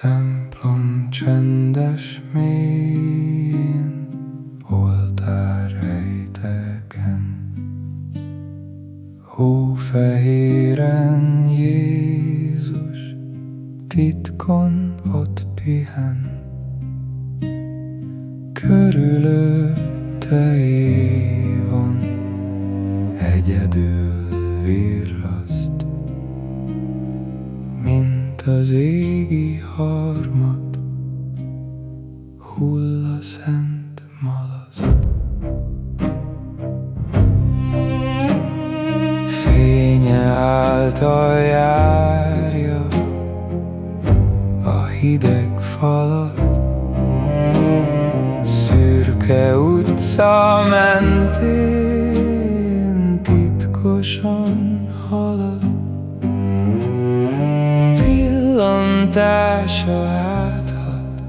Templom csendes mélyén, oltár rejteken, Hófehéren Jézus titkon ott pihen, Körülötte évan egyedül virraszt, az égi harmat, hull a szent malasz. Fénye által járja a hideg falat, Szürke utca mentén titkosan halad, Pillantása áthat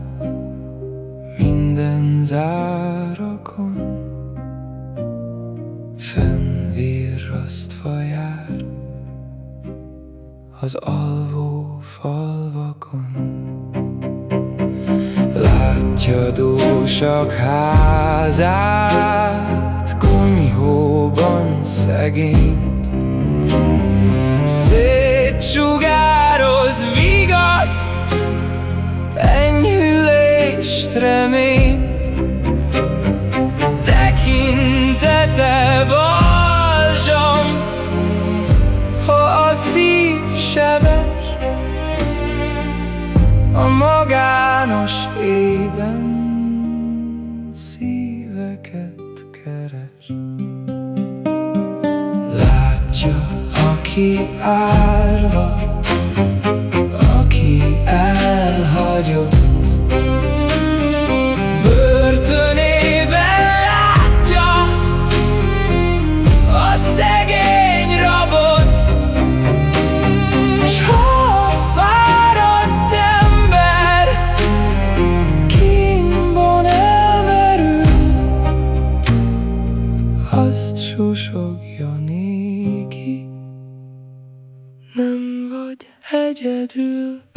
minden zárakon, Fennvirrasztva jár az alvó falvakon. Látja dúsak házát, Konyhóban szegényt, Enyhülést, reményt, Tekintete balzsam, Ha a szív sebes, a magános ében szíveket keres. Látja, aki árva, Azt susogja néki, nem vagy egyedül.